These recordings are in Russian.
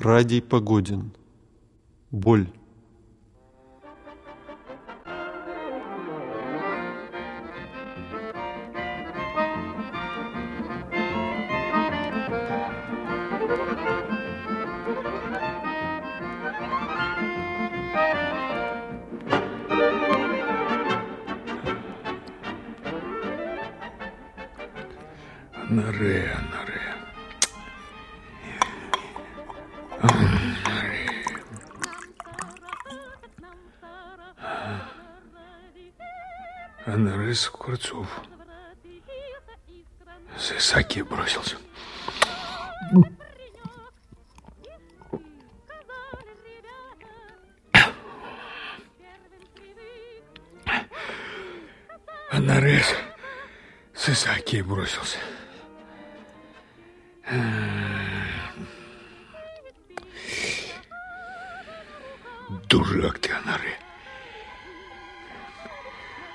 Радий Погодин. Боль. Скворцов. С Исаки бросился. Анарес с Исаки бросился.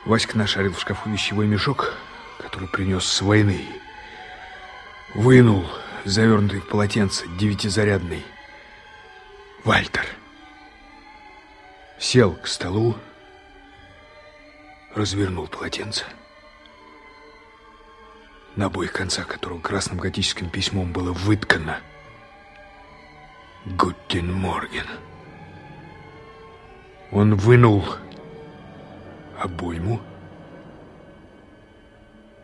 Васька нашарил в шкафу вещевой мешок, который принес с войны. Вынул завернутый в полотенце девятизарядный Вальтер. Сел к столу, развернул полотенце на обоих концах которого красным готическим письмом было выткано «Гутин Морген». Он вынул обойму.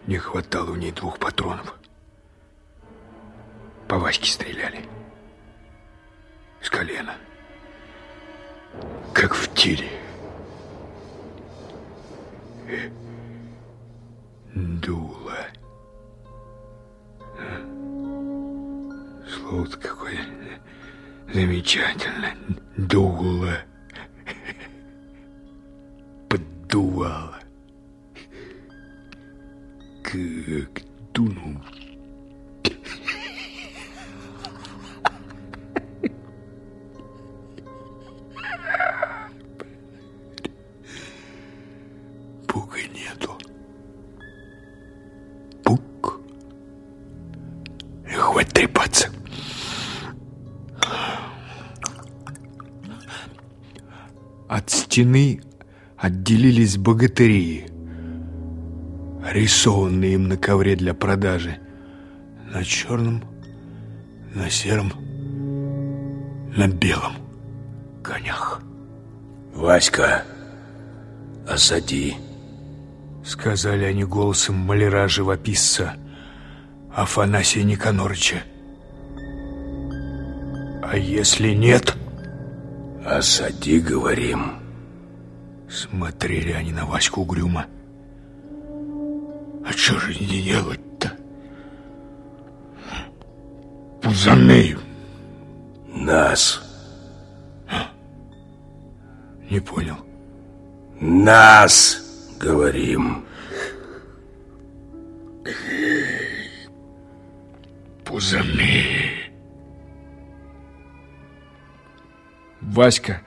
Не хватало у ней двух патронов. По Ваське стреляли. С колена. Как в тире. Дуло. Слово какое замечательное. Дуло. Поддувало. Как дунул. Пука нету. Пук. Хоть трепаться. От стены отделились богатыри, рисованные им на ковре для продажи. На черном, на сером, на белом конях. Васька, осади. Сказали они голосом маляра-живописца Афанасия Никанорыча. А если нет? Осади, говорим. Смотрели они на Ваську угрюмо. А что же не делать-то? Пузаны. Нас. Не понял. Нас, говорим. Пузаны. Васька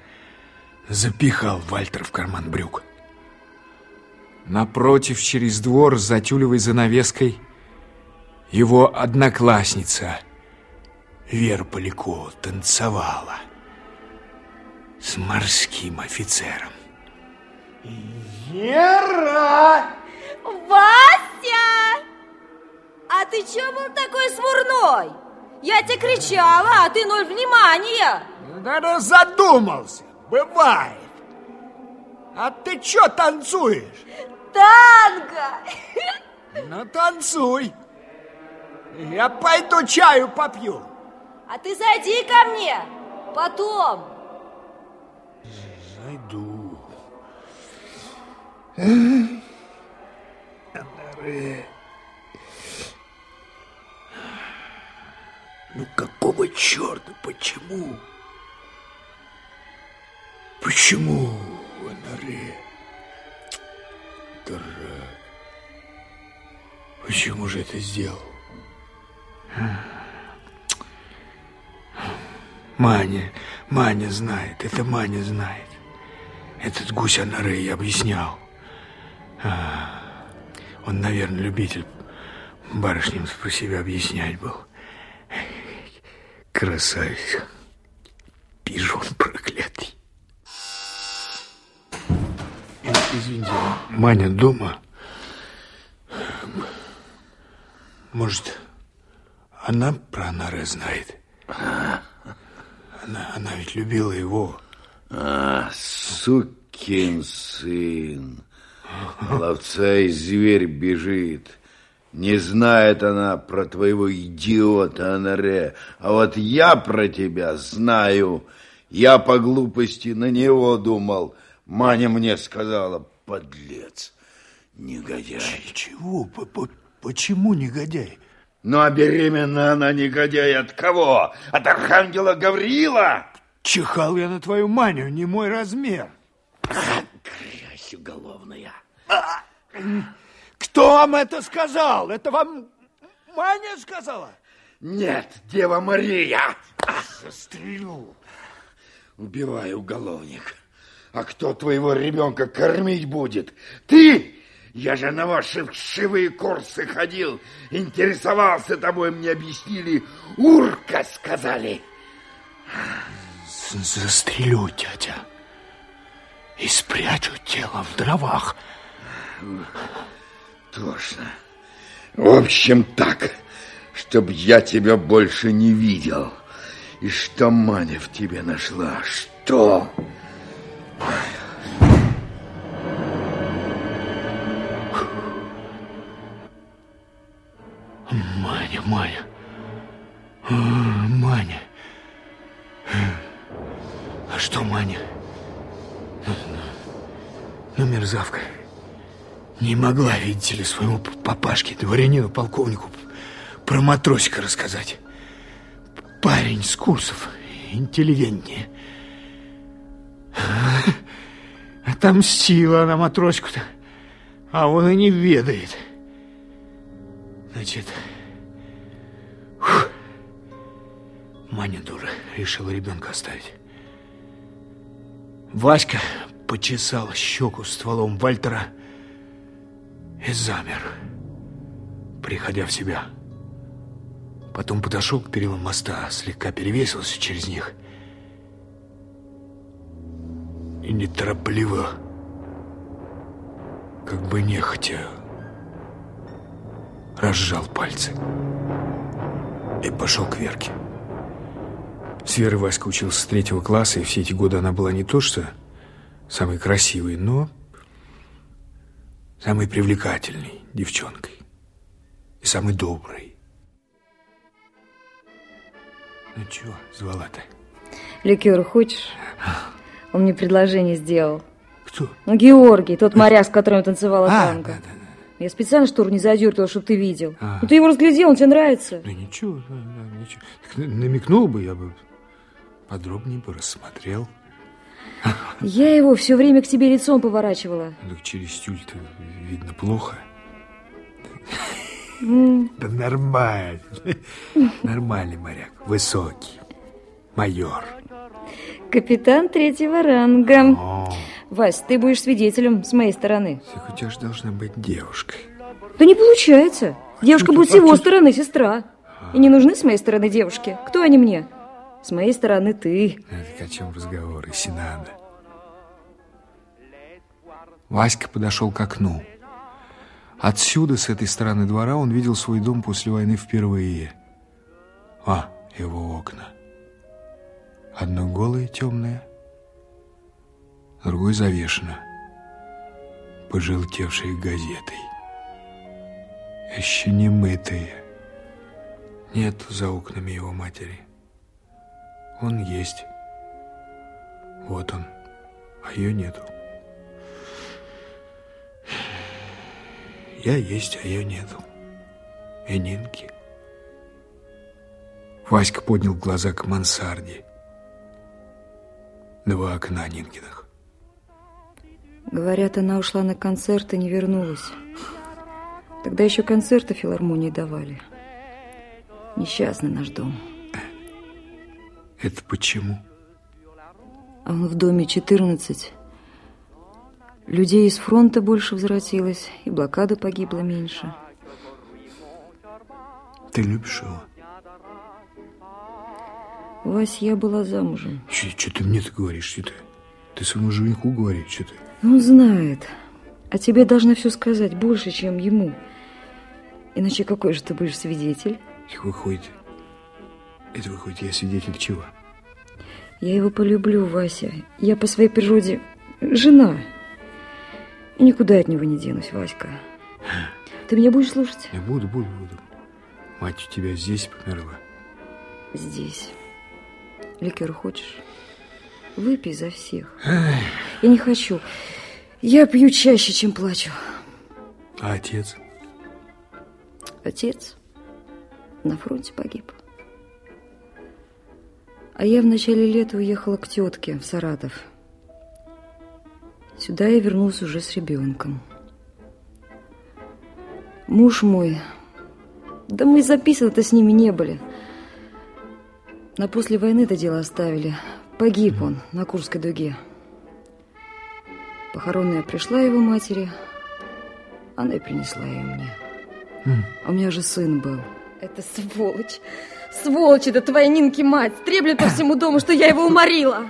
запихал Вальтер в карман брюк. Напротив, через двор, за тюлевой занавеской, его одноклассница Вера Полякова танцевала с морским офицером. Вера! Вася! А ты чё был такой смурной? Я тебе кричала, а ты ноль внимания. Наверное, задумался. Бывает. А ты чё танцуешь? Танго! Ну, танцуй. Я пойду чаю попью. А ты зайди ко мне потом. Зайду. Ну какого черта? Почему? Почему, Анаре? Дурак. Почему же это сделал? Маня, Маня знает, это Маня знает. Этот гусь Анаре я объяснял. А, он, наверное, любитель барышням про себя объяснять был. Красавица. Извините, Маня дома? Может, она про Наре знает? Она, она ведь любила его. А, сукин сын. Ловца и зверь бежит. Не знает она про твоего идиота, Анаре. А вот я про тебя знаю. Я по глупости на него думал. Маня мне сказала, подлец, негодяй. Чего? Почему негодяй? Ну, а беременна она негодяй от кого? От архангела Гавриила? Чихал я на твою манию, не мой размер. Грязь уголовная. Кто вам это сказал? Это вам Маня сказала? Нет, Дева Мария. Застрелю. Убивай, уголовник. А кто твоего ребенка кормить будет? Ты? Я же на ваши вшивые курсы ходил, интересовался тобой, мне объяснили. Урка, сказали. Застрелю, дядя. И спрячу тело в дровах. Тошно. В общем, так, чтобы я тебя больше не видел. И что Маня в тебе нашла? Что? Маня, Маня. Маня. А что Маня? Ну, ну, мерзавка. Не могла, видите ли, своему папашке, дворянину, полковнику про матросика рассказать. Парень с курсов, интеллигентнее. Отомстила она матросику-то, а он и не ведает. Значит, фух, Маня дура, решила ребенка оставить. Васька почесал щеку стволом Вальтера и замер, приходя в себя. Потом подошел к перилам моста, слегка перевесился через них и неторопливо, как бы нехотя, разжал пальцы и пошел к Верке. С Верой Васька учился с третьего класса, и все эти годы она была не то что самой красивой, но самой привлекательной девчонкой и самой доброй. Ну чего звала-то? Ликер хочешь? Он мне предложение сделал. Кто? Ну, Георгий, тот моряк, с которым я танцевала А, танго. да, да, да. Я специально штору не задергивала, чтобы ты видел. А. Ну, ты его разглядел, он тебе нравится. Да ничего, да, да, ничего. Так на- намекнул бы, я бы подробнее бы рассмотрел. Я его все время к тебе лицом поворачивала. Так через тюль-то видно плохо. Да нормально. Нормальный моряк, высокий, майор. Капитан третьего ранга. О, Вась, ты будешь свидетелем с моей стороны. у тебя же должна быть девушка. Да не получается. Девушка чё будет с ты- а его стороны, сестра. И не нужны с моей стороны девушки. Кто они мне? С моей стороны ты. Так о чем разговор, если надо? Васька подошел к окну. Отсюда, с этой стороны двора, он видел свой дом после войны впервые. А, его окна. Одно голое темное, другое завешено, пожелтевшей газетой. Еще не мытые. Нет за окнами его матери. Он есть. Вот он. А ее нету. Я есть, а ее нету. И Нинки. Васька поднял глаза к мансарде. Два окна Нинкиных. Говорят, она ушла на концерт и не вернулась. Тогда еще концерты филармонии давали. Несчастный наш дом. Это почему? А он в доме 14. Людей из фронта больше возвратилось, и блокада погибла меньше. Ты любишь его? Вась, я была замужем. Что ты мне-то говоришь, что ты? Ты своему жениху говоришь, что ты? Он знает. А тебе должна все сказать больше, чем ему. Иначе какой же ты будешь свидетель? И выходит, это выходит, я свидетель чего? Я его полюблю, Вася. Я по своей природе жена. И никуда от него не денусь, Васька. Ты меня будешь слушать? Я буду, буду, буду. Мать у тебя здесь померла. Здесь. Ликер хочешь? Выпей за всех. Я не хочу. Я пью чаще, чем плачу. А отец? Отец на фронте погиб. А я в начале лета уехала к тетке в Саратов. Сюда я вернулся уже с ребенком. Муж мой... Да мы записаны-то с ними не были. На после войны это дело оставили. Погиб он на Курской дуге. Похоронная пришла его матери, она и принесла ее мне. А у меня же сын был. Это сволочь. Сволочь, это твоя Нинки мать. Треплет по всему дому, что я его уморила.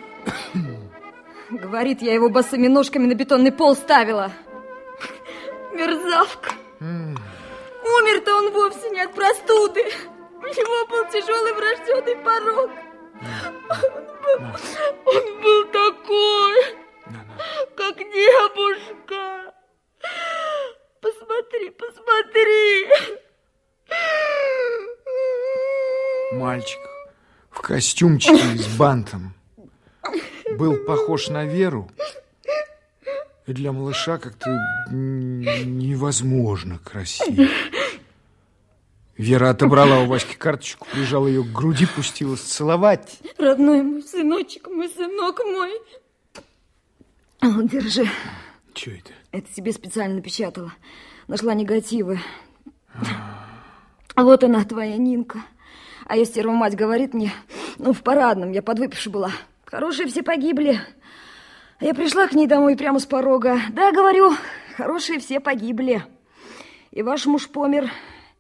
Говорит, я его босыми ножками на бетонный пол ставила. Мерзавка. Умер-то он вовсе не от простуды. У него был тяжелый врожденный порог. Он был, такой, как небушка. Посмотри, посмотри. Мальчик в костюмчике с бантом был похож на Веру. И для малыша как-то невозможно красиво. Вера отобрала у Васьки карточку, прижала ее к груди, пустилась целовать. Родной мой сыночек, мой сынок мой. О, держи. Что это? Это тебе специально напечатала. Нашла негативы. Вот она, твоя Нинка. А я стерва мать говорит мне, ну, в парадном, я подвыпивши была. Хорошие все погибли. А я пришла к ней домой прямо с порога. Да, говорю, хорошие все погибли. И ваш муж помер,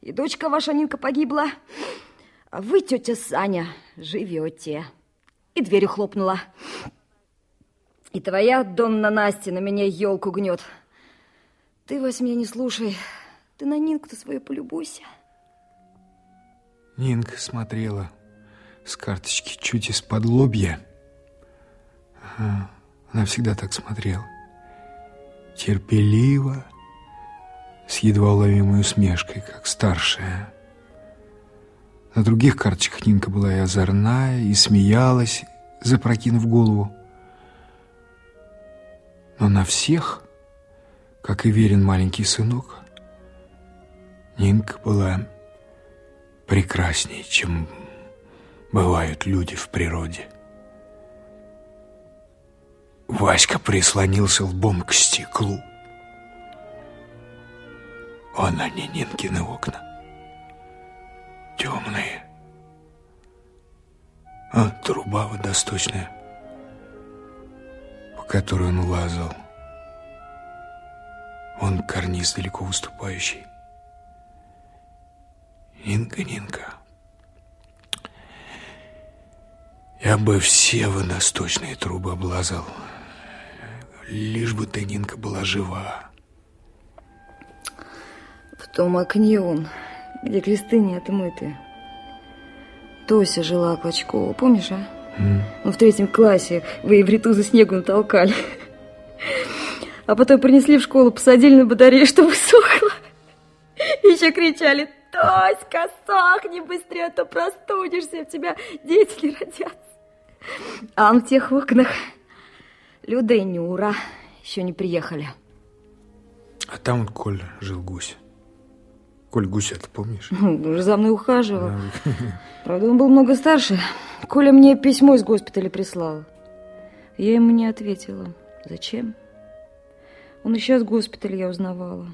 и дочка ваша Нинка погибла. А вы, тетя Саня, живете. И дверью хлопнула. И твоя Донна Настя на меня елку гнет. Ты, Вась, меня не слушай. Ты на Нинку-то свою полюбуйся. Нинка смотрела с карточки чуть из-под лобья. Она всегда так смотрела. Терпеливо, с едва уловимой усмешкой, как старшая. На других карточках Нинка была и озорная, и смеялась, запрокинув голову. Но на всех, как и верен маленький сынок, Нинка была прекраснее, чем бывают люди в природе. Васька прислонился лбом к стеклу. Он, а не Нинкины окна. Темные. А труба водосточная, по которой он лазал. Он карниз далеко выступающий. Нинка, Нинка. Я бы все водосточные трубы облазал. Лишь бы ты, Нинка, была жива. В том окне он, где кресты не отмыты. Тося жила Клочкова, помнишь, а? Mm. Ну, в третьем классе вы евриту за снегу натолкали. А потом принесли в школу, посадили на батарею, чтобы сохло. Еще кричали, Тоська, сохни быстрее, а то простудишься, у тебя дети не родятся. А он в тех окнах Люда и Нюра еще не приехали. А там Коль жил гусь. Коль гусь, это помнишь? Ну, уже за мной ухаживал. Да. Правда, он был много старше. Коля мне письмо из госпиталя прислал. Я ему не ответила. Зачем? Он еще из госпиталя я узнавала.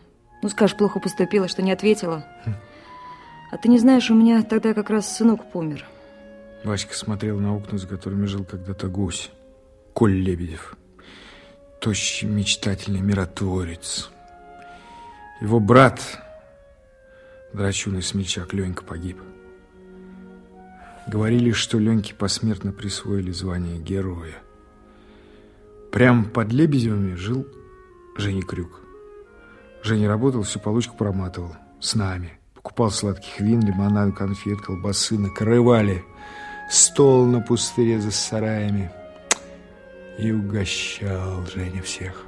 Ну, скажешь, плохо поступила, что не ответила. А ты не знаешь, у меня тогда как раз сынок помер. Васька смотрел на окна, за которыми жил когда-то гусь. Коль Лебедев тощий, мечтательный миротворец. Его брат, драчуный смельчак, Ленька, погиб. Говорили, что Леньке посмертно присвоили звание героя. Прямо под Лебедевыми жил Женя Крюк. Женя работал, всю получку проматывал. С нами. Покупал сладких вин, лимонад, конфет, колбасы. Накрывали стол на пустыре за сараями. И угощал Женя всех.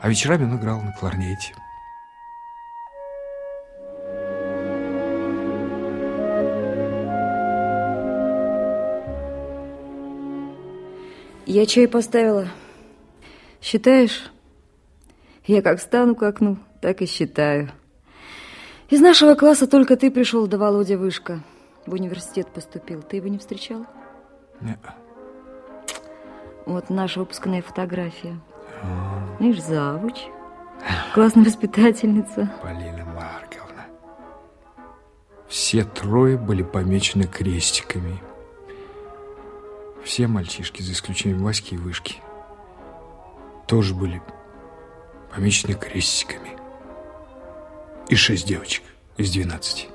А вечерами он играл на кларнете. Я чай поставила. Считаешь? Я как встану к окну, так и считаю. Из нашего класса только ты пришел, да Володя Вышка. В университет поступил. Ты его не встречал? Нет. Вот наша выпускная фотография. Видишь, завуч. Классная воспитательница. Полина Марковна. Все трое были помечены крестиками. Все мальчишки, за исключением Васьки и Вышки, тоже были помечены крестиками. И шесть девочек из двенадцати.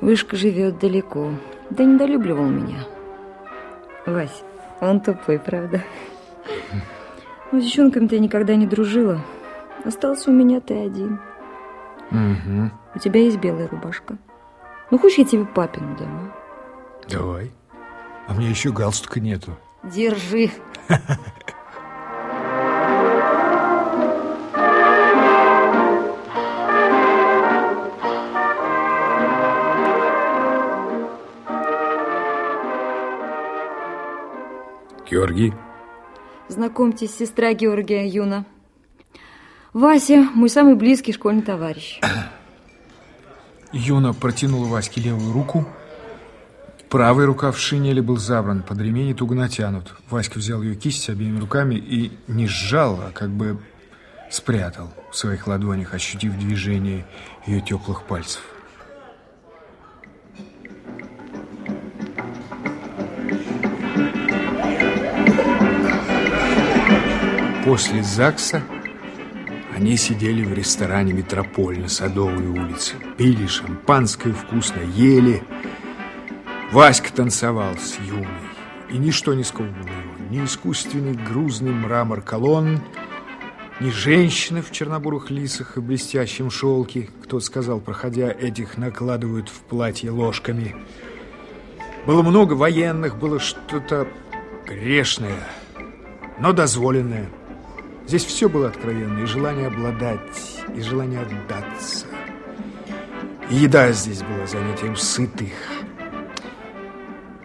Вышка живет далеко. Да недолюбливал меня. Вась, он тупой, правда? Ну, с девчонками-то я никогда не дружила. Остался у меня ты один. Угу. У тебя есть белая рубашка. Ну, хочешь, я тебе папину дам, а? Давай. А мне еще галстука нету. Держи. Георгий. Знакомьтесь, сестра Георгия Юна. Вася, мой самый близкий школьный товарищ. Юна протянула Ваське левую руку. Правый рукав шинели был забран, под ремень и туго натянут. Васька взял ее кисть обеими руками и не сжал, а как бы спрятал в своих ладонях, ощутив движение ее теплых пальцев. После ЗАГСа они сидели в ресторане «Метрополь» на Садовой улице. Пили шампанское вкусно, ели. Васька танцевал с Юной. И ничто не сковывало его. Ни искусственный грузный мрамор колонн, ни женщины в чернобурых лисах и блестящем шелке. Кто сказал, проходя, этих накладывают в платье ложками. Было много военных, было что-то грешное, но дозволенное. Здесь все было откровенно, и желание обладать, и желание отдаться. И еда здесь была занятием сытых.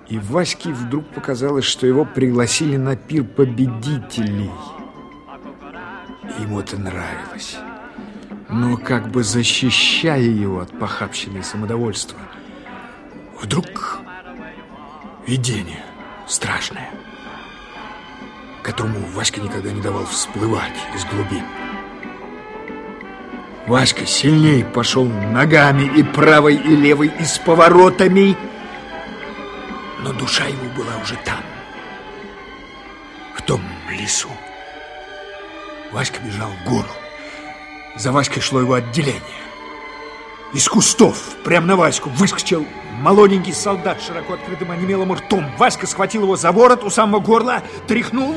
И Ваське вдруг показалось, что его пригласили на пир победителей. Ему это нравилось. Но как бы защищая его от похабщины и самодовольства, вдруг видение страшное – которому Васька никогда не давал всплывать из глубин. Васька сильней пошел ногами и правой, и левой, и с поворотами, но душа его была уже там, в том лесу. Васька бежал в гору. За Васькой шло его отделение. Из кустов, прямо на Ваську, выскочил молоденький солдат широко открытым онемелым ртом. Васька схватил его за ворот у самого горла, тряхнул.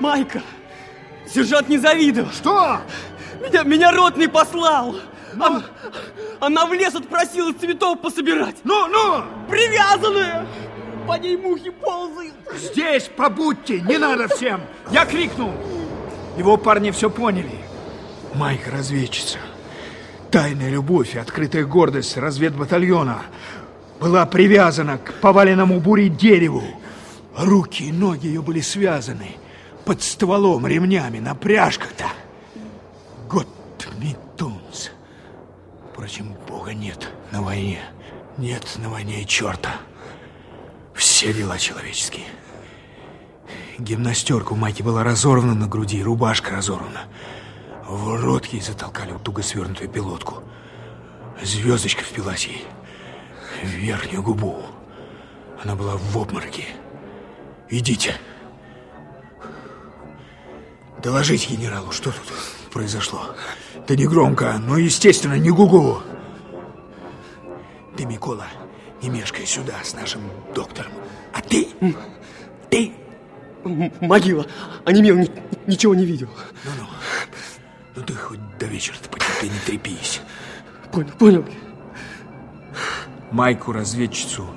Майка, сержант Незавидов. Что? Меня, меня ротный послал. Она, она в лес отпросила цветов пособирать. Ну, ну! Привязанная! По ней мухи ползают. Здесь побудьте, не надо всем. Я крикнул. Его парни все поняли. Майка разведчица. Тайная любовь и открытая гордость разведбатальона была привязана к поваленному буре дереву. Руки и ноги ее были связаны под стволом ремнями на пряжках-то. Год Митунс. Впрочем, Бога нет на войне. Нет на войне и черта. Все дела человеческие. Гимнастерка у Майки была разорвана на груди, рубашка разорвана. В рот ей затолкали в туго свернутую пилотку. Звездочка впилась ей в верхнюю губу. Она была в обмороке. Идите. Доложить генералу, что тут произошло. Да не громко, но, естественно, не гугу. Ты, Микола, не мешкай сюда с нашим доктором. А ты, ты... Могила. Онемел, ни- ничего не видел. Ну-ну, ну ты хоть до вечера-то потерпи, не трепись. Понял, понял. Майку-разведчицу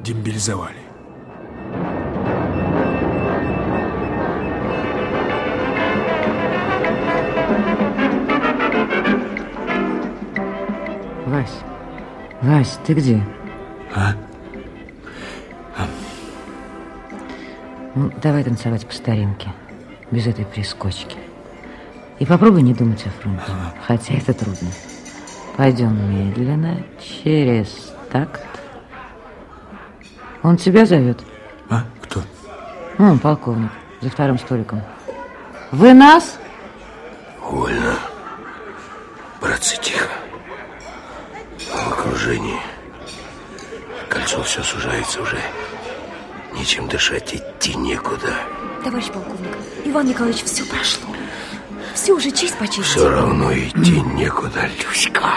дембелизовали. Вась, ты где? А? Ну, давай танцевать по старинке, без этой прискочки. И попробуй не думать о фронте, хотя это трудно. Пойдем медленно, через такт. Он тебя зовет. А? Кто? Ну, полковник, за вторым столиком. Вы нас? Вольно. Кольцо все сужается уже. Нечем дышать, идти некуда. Товарищ полковник, Иван Николаевич, все прошло. Все уже честь по чести. Все равно идти некуда, Люська.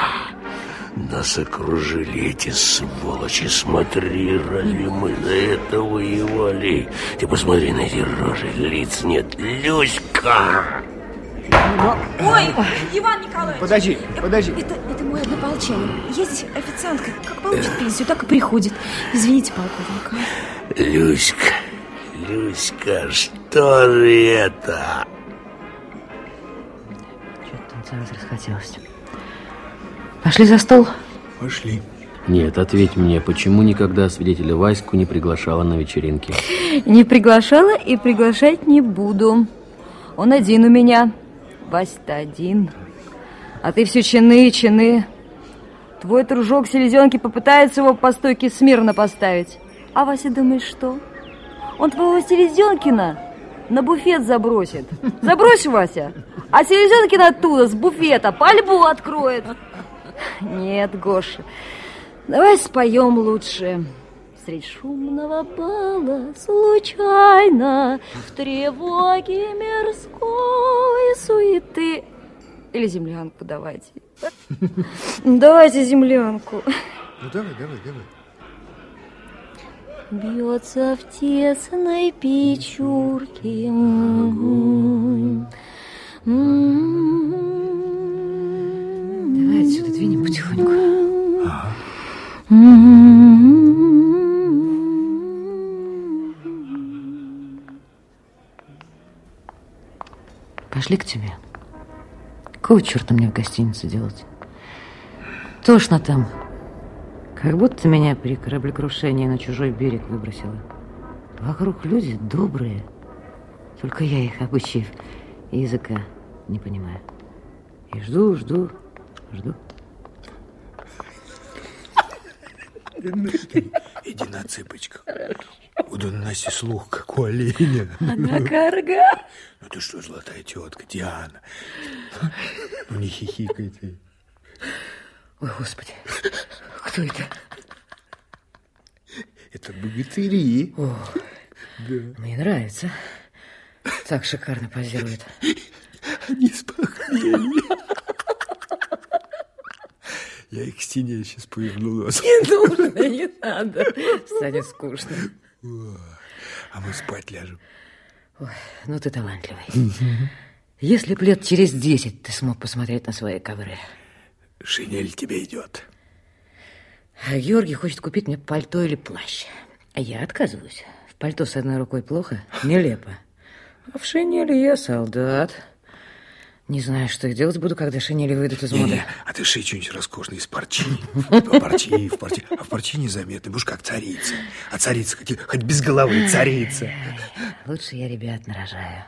Нас окружили эти сволочи. Смотри, разве мы за это воевали? Ты посмотри на эти рожи, лиц нет. Люська! Ой, Иван Николаевич! Подожди, подожди. Это, это мой однополчанин. Есть официантка. Как получит пенсию, так и приходит. Извините, полковник. Люська, Люська, что же это? Что-то танцевать расхотелось. Пошли за стол. Пошли. Нет, ответь мне, почему никогда свидетеля Ваську не приглашала на вечеринки? Не приглашала и приглашать не буду. Он один у меня. Вась-то один. А ты все чины чины. Твой дружок селезенки попытается его по стойке смирно поставить. А Вася думает, что? Он твоего селезенкина на буфет забросит. Забрось, Вася. А селезенкин оттуда, с буфета, пальбу откроет. Нет, Гоша, давай споем лучше. Средь шумного бала случайно В тревоге мирской суеты Или землянку давайте Давайте землянку Ну давай, давай, давай. Бьется в тесной печурке М-м-м. М-м-м. Давай отсюда двинем потихоньку. Пошли к тебе. Какого черта мне в гостинице делать? Тошно там. Как будто меня при кораблекрушении на чужой берег выбросило. Вокруг люди добрые. Только я их обычаев и языка не понимаю. И жду, жду, жду. Иди на цыпочках. Буду на Насте слух, как у оленя. Она карга Ну ты что, золотая тетка, Диана? Ну не хихикай ты. Ой, Господи, кто это? Это богатыри. Мне нравится. Так шикарно позирует. Они с похмелья. Я их к стене сейчас поверну нос. Не нужно, не надо. Станет скучно. А мы спать ляжем. Ой, ну ты талантливый. Если б лет через десять ты смог посмотреть на свои ковры. Шинель тебе идет. А Георгий хочет купить мне пальто или плащ. А я отказываюсь. В пальто с одной рукой плохо, нелепо. А в шинели я солдат. Не знаю, что я делать буду, когда шинели выйдут из моды. Не, а ты шей что-нибудь роскошное из парчи. В парчи, в парчи. А в парчи незаметно. Будешь как царица. А царица, хоть без головы, царица. Лучше я ребят нарожаю.